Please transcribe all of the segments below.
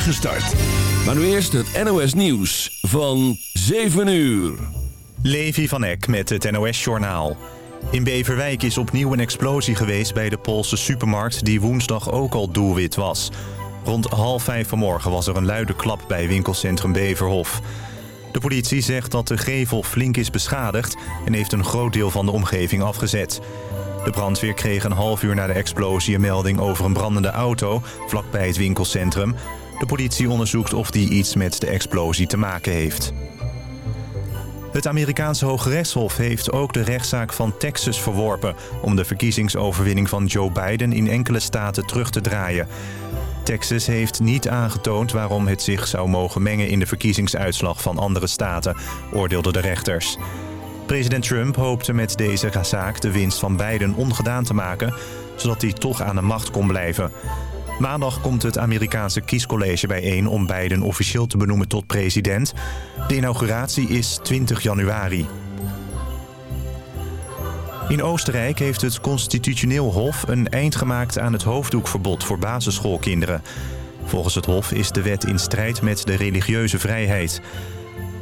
start. Maar nu eerst het NOS Nieuws van 7 uur. Levi van Eck met het NOS Journaal. In Beverwijk is opnieuw een explosie geweest bij de Poolse supermarkt... die woensdag ook al doelwit was. Rond half vijf vanmorgen was er een luide klap bij winkelcentrum Beverhof. De politie zegt dat de gevel flink is beschadigd... en heeft een groot deel van de omgeving afgezet. De brandweer kreeg een half uur na de explosie een melding over een brandende auto... vlakbij het winkelcentrum. De politie onderzoekt of die iets met de explosie te maken heeft. Het Amerikaanse Hoge Rechtshof heeft ook de rechtszaak van Texas verworpen... om de verkiezingsoverwinning van Joe Biden in enkele staten terug te draaien. Texas heeft niet aangetoond waarom het zich zou mogen mengen in de verkiezingsuitslag van andere staten, oordeelden de rechters. President Trump hoopte met deze zaak de winst van Biden ongedaan te maken, zodat hij toch aan de macht kon blijven. Maandag komt het Amerikaanse kiescollege bijeen om Biden officieel te benoemen tot president. De inauguratie is 20 januari. In Oostenrijk heeft het Constitutioneel Hof een eind gemaakt aan het hoofddoekverbod voor basisschoolkinderen. Volgens het Hof is de wet in strijd met de religieuze vrijheid.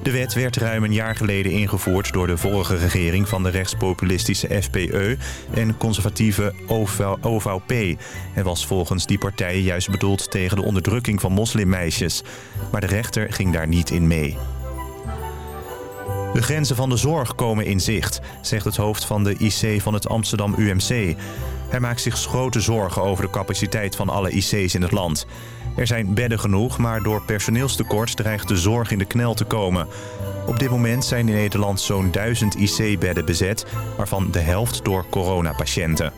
De wet werd ruim een jaar geleden ingevoerd door de vorige regering van de rechtspopulistische FPE en conservatieve OVP. en was volgens die partijen juist bedoeld tegen de onderdrukking van moslimmeisjes. Maar de rechter ging daar niet in mee. De grenzen van de zorg komen in zicht, zegt het hoofd van de IC van het Amsterdam UMC. Hij maakt zich grote zorgen over de capaciteit van alle IC's in het land. Er zijn bedden genoeg, maar door personeelstekort dreigt de zorg in de knel te komen. Op dit moment zijn in Nederland zo'n 1000 IC-bedden bezet, waarvan de helft door coronapatiënten.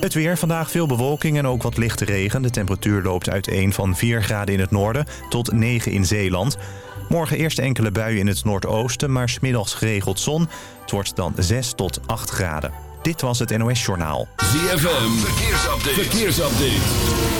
Het weer, vandaag veel bewolking en ook wat lichte regen. De temperatuur loopt uiteen van 4 graden in het noorden tot 9 in Zeeland. Morgen eerst enkele buien in het noordoosten, maar smiddags geregeld zon. Het wordt dan 6 tot 8 graden. Dit was het NOS Journaal. ZFM, verkeersupdate. verkeersupdate.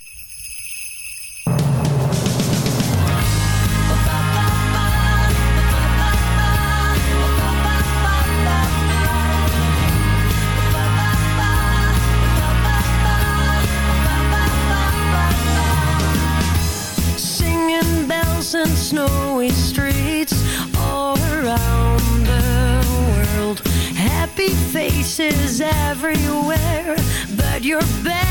Is everywhere, but you're back.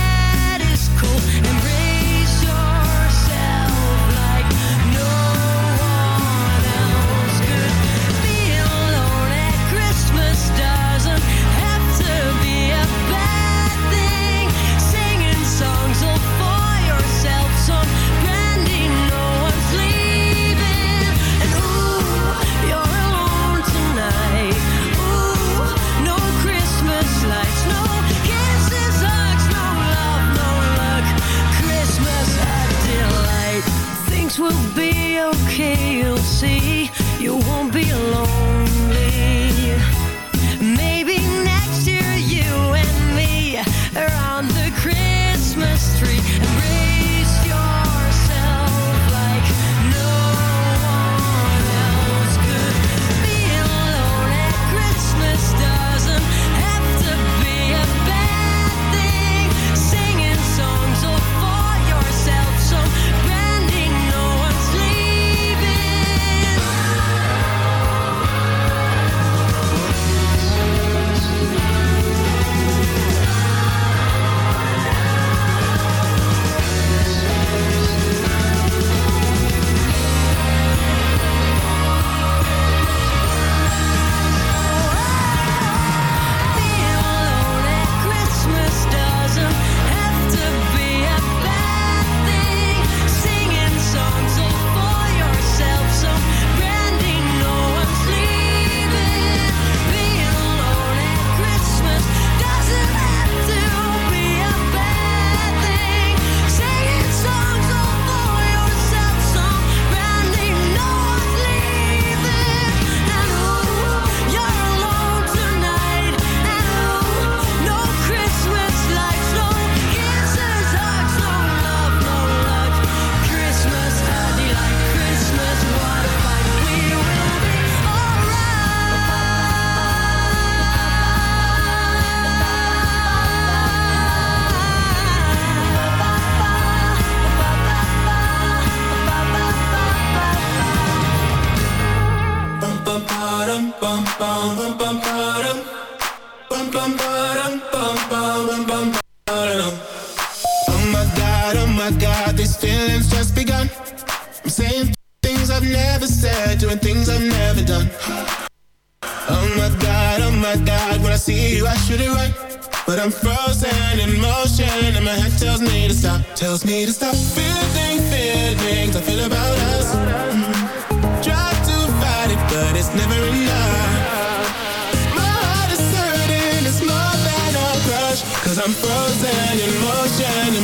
will be okay, you'll see.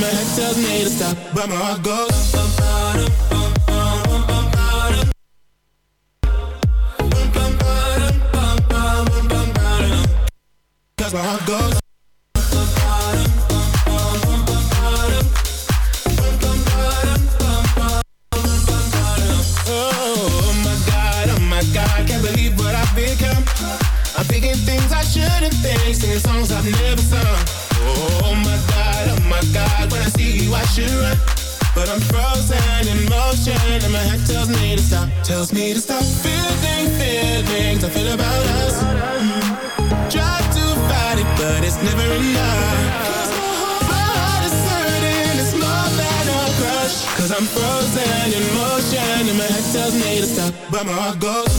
mijn hart zelfs nee, staat But my heart goes Cause my heart goes where my heart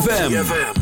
ZFM.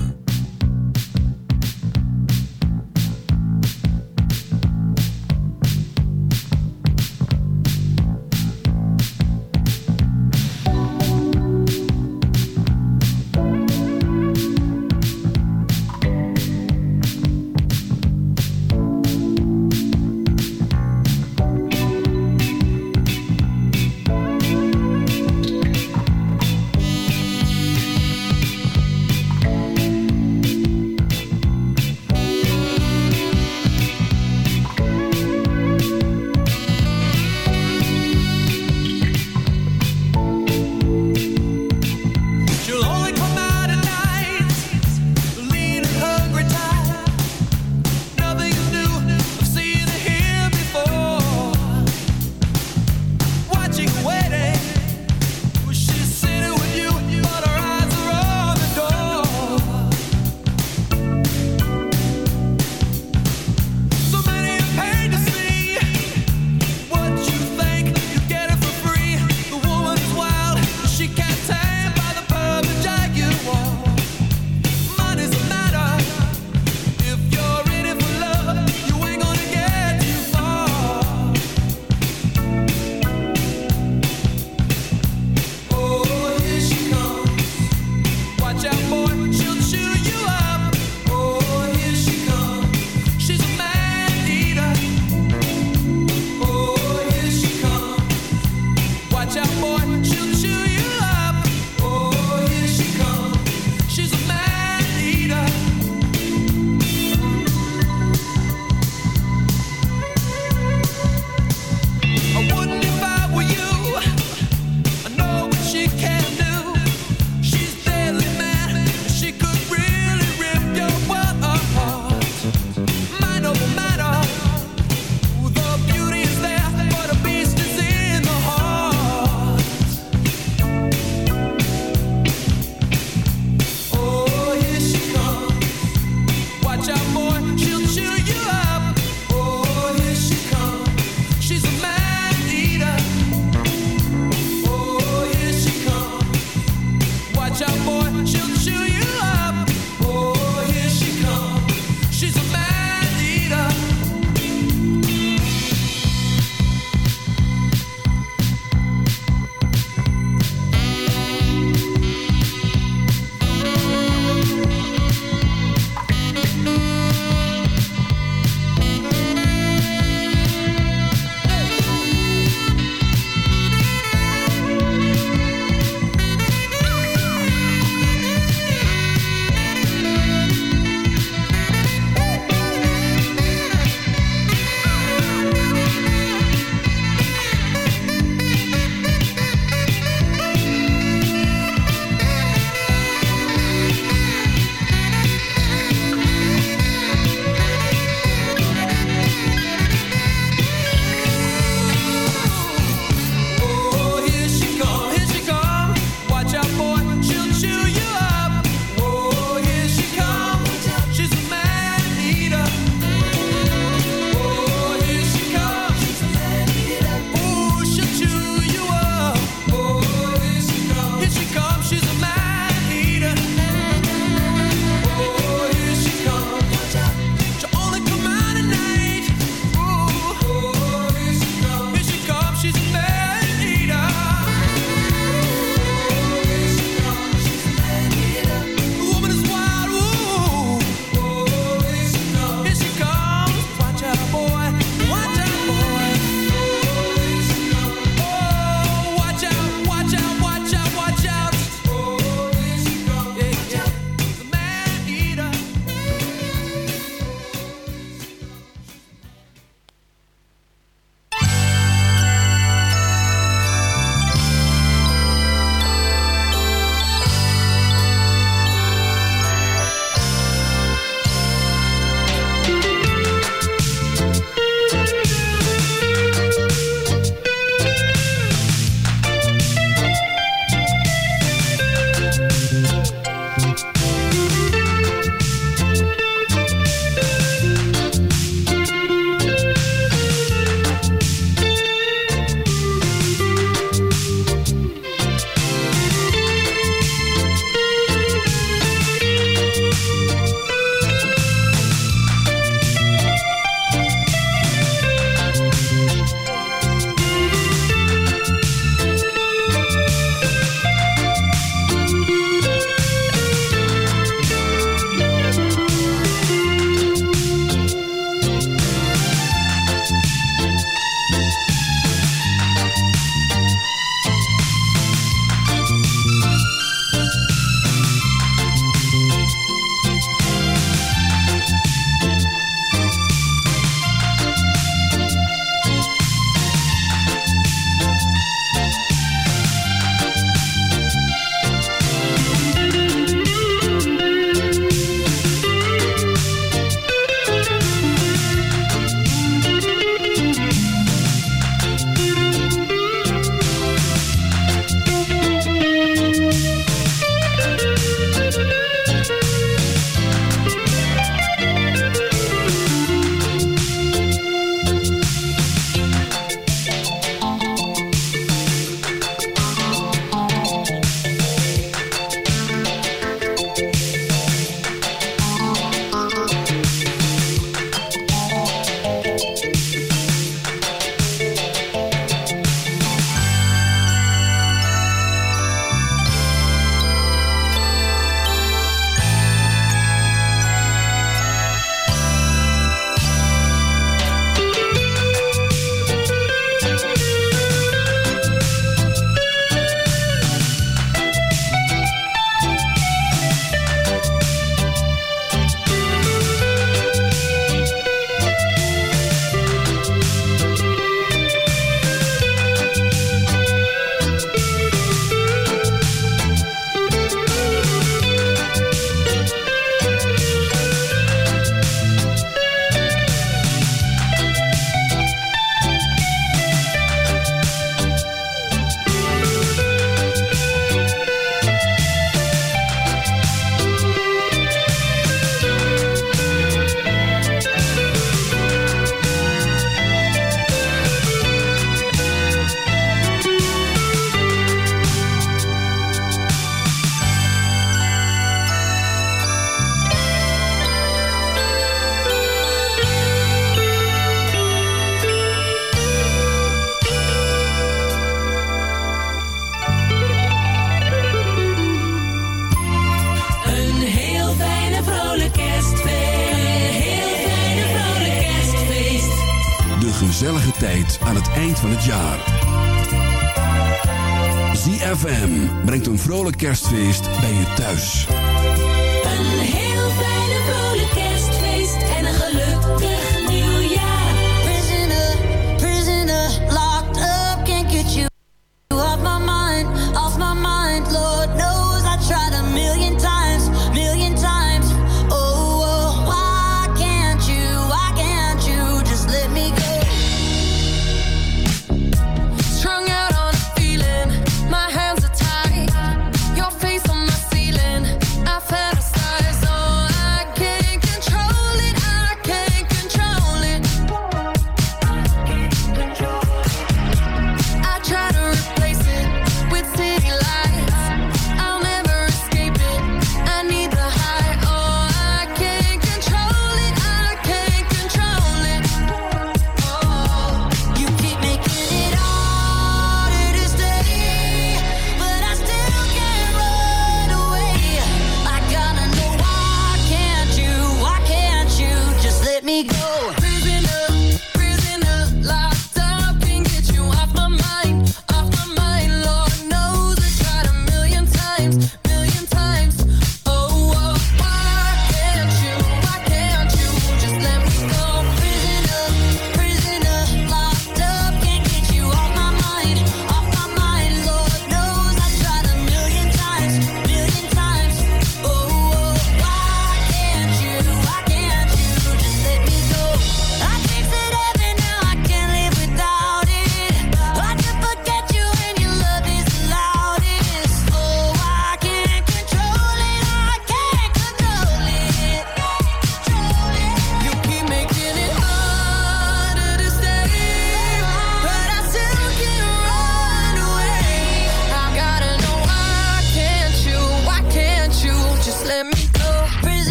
Kerstfeest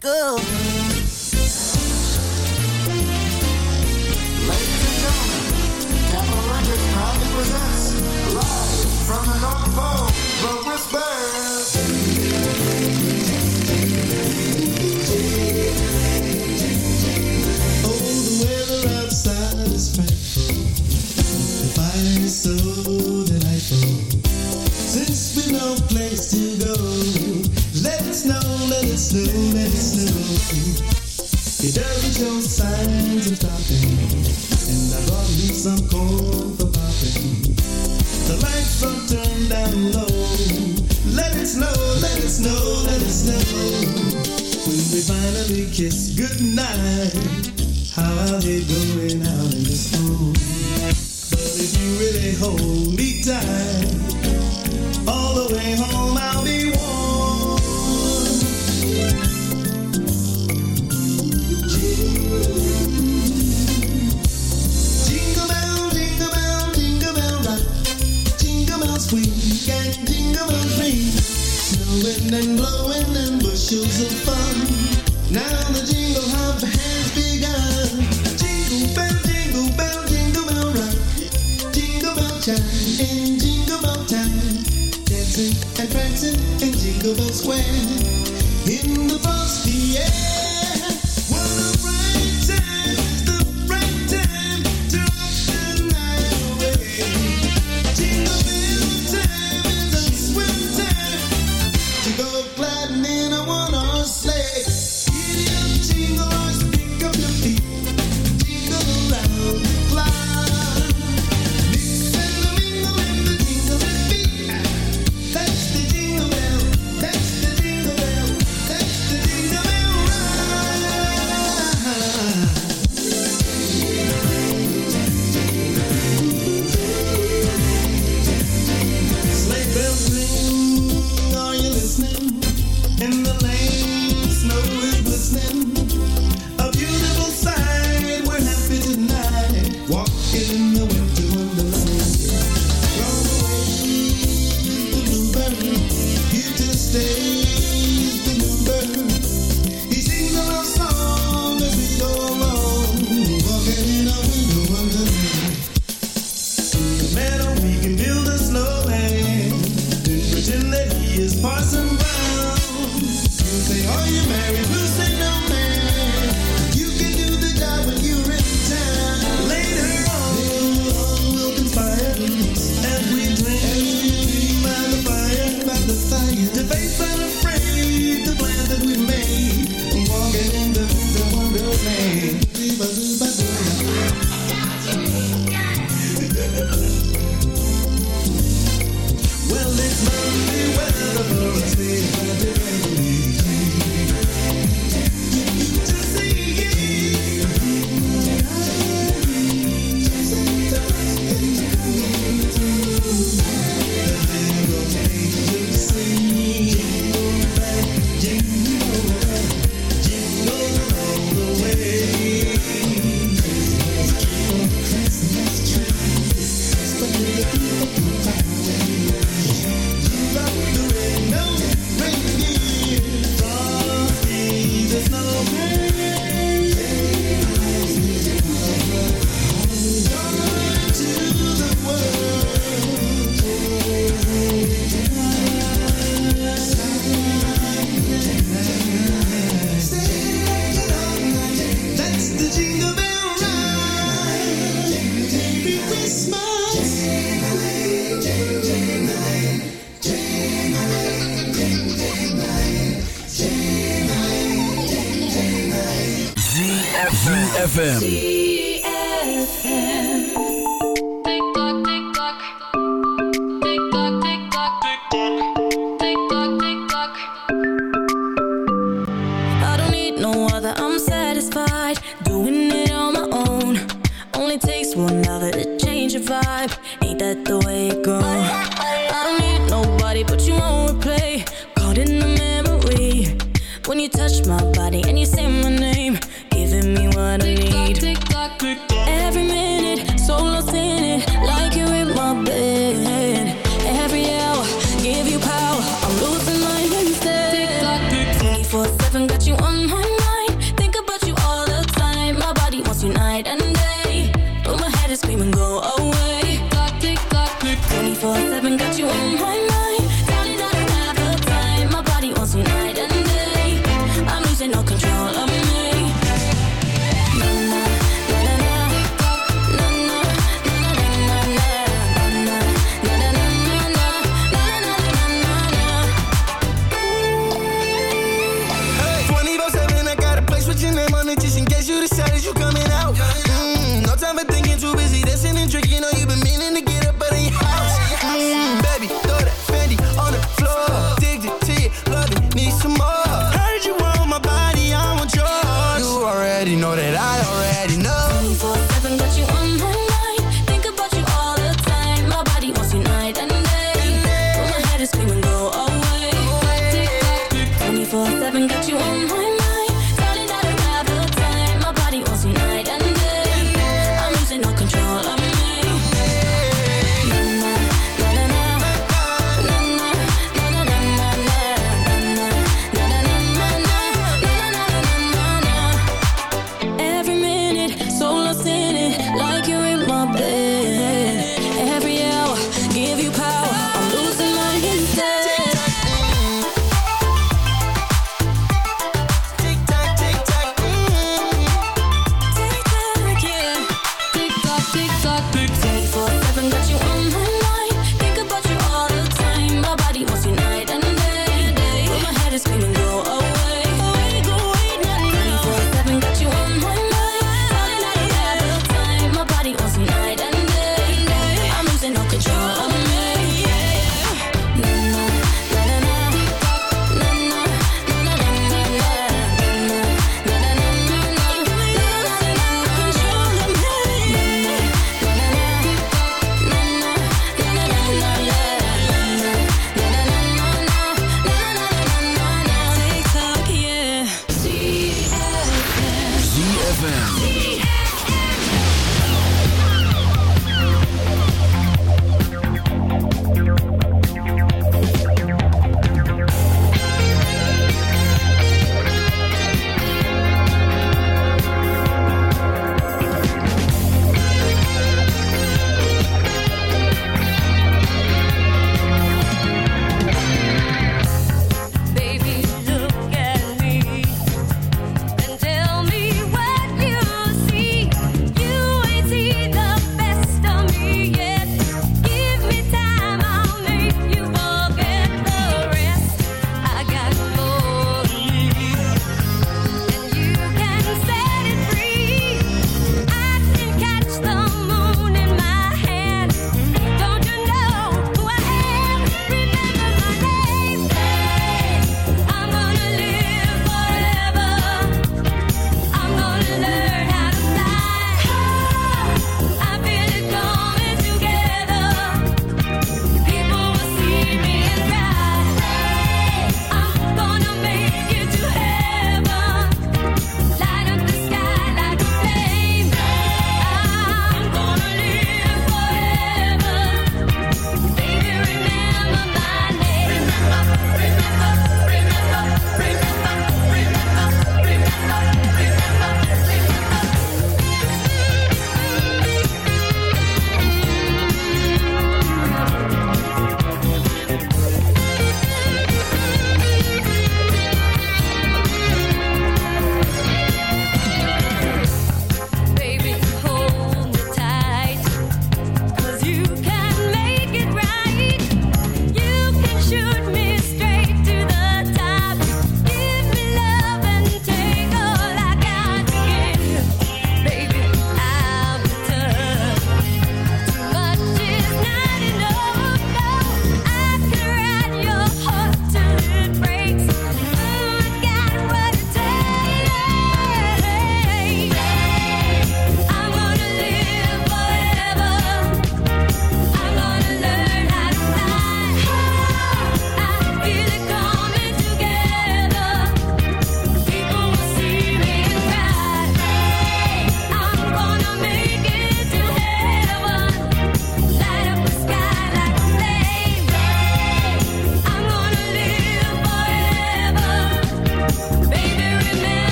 Good.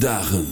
Dagen.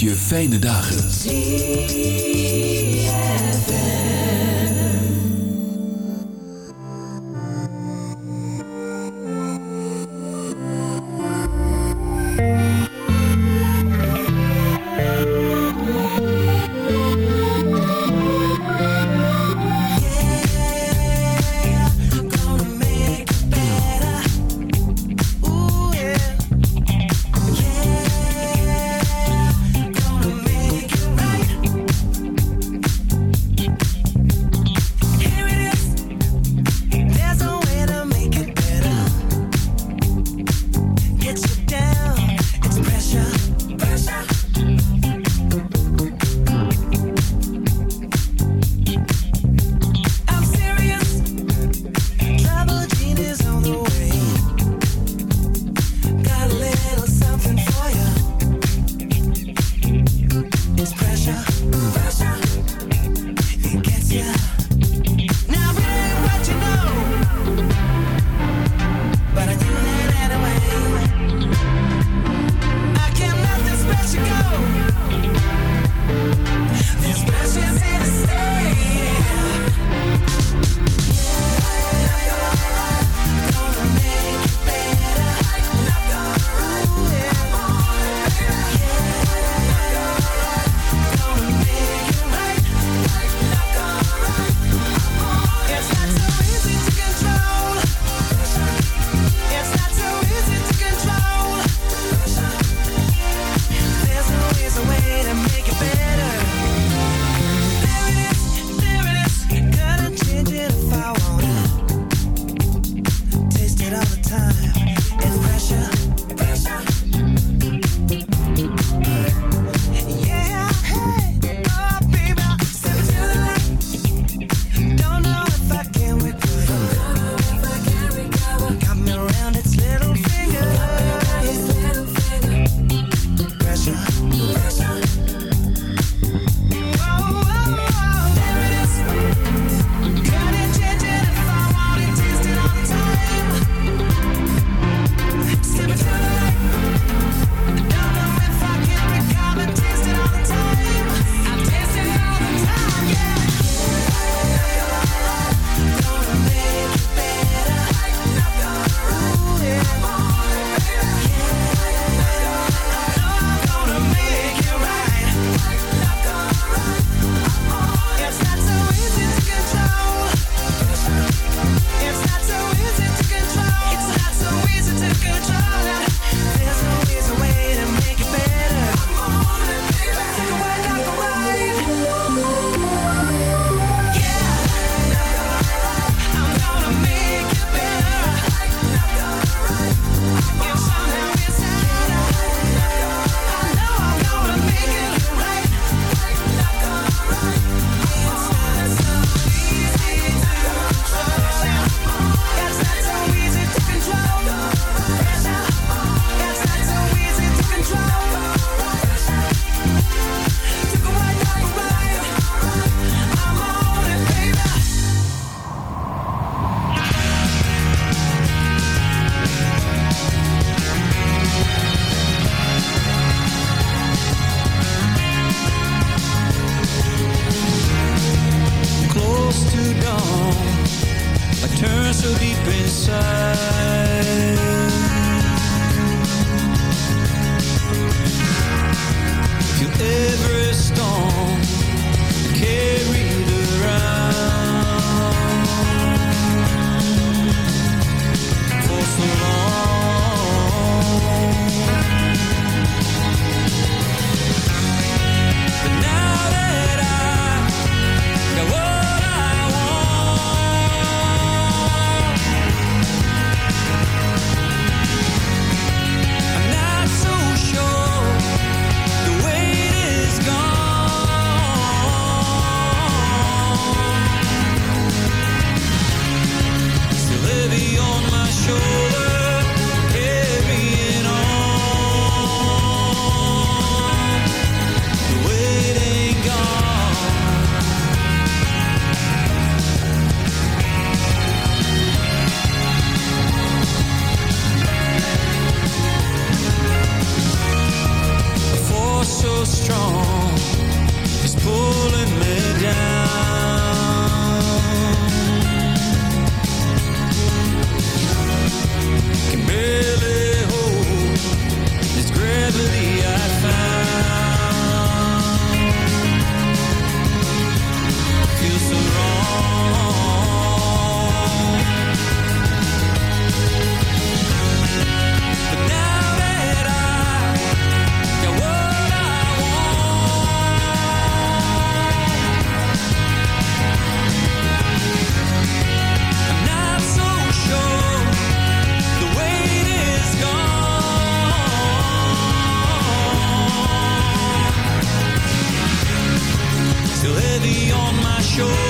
je fijne dagen. close to dawn I turn so deep inside. If you ever shore.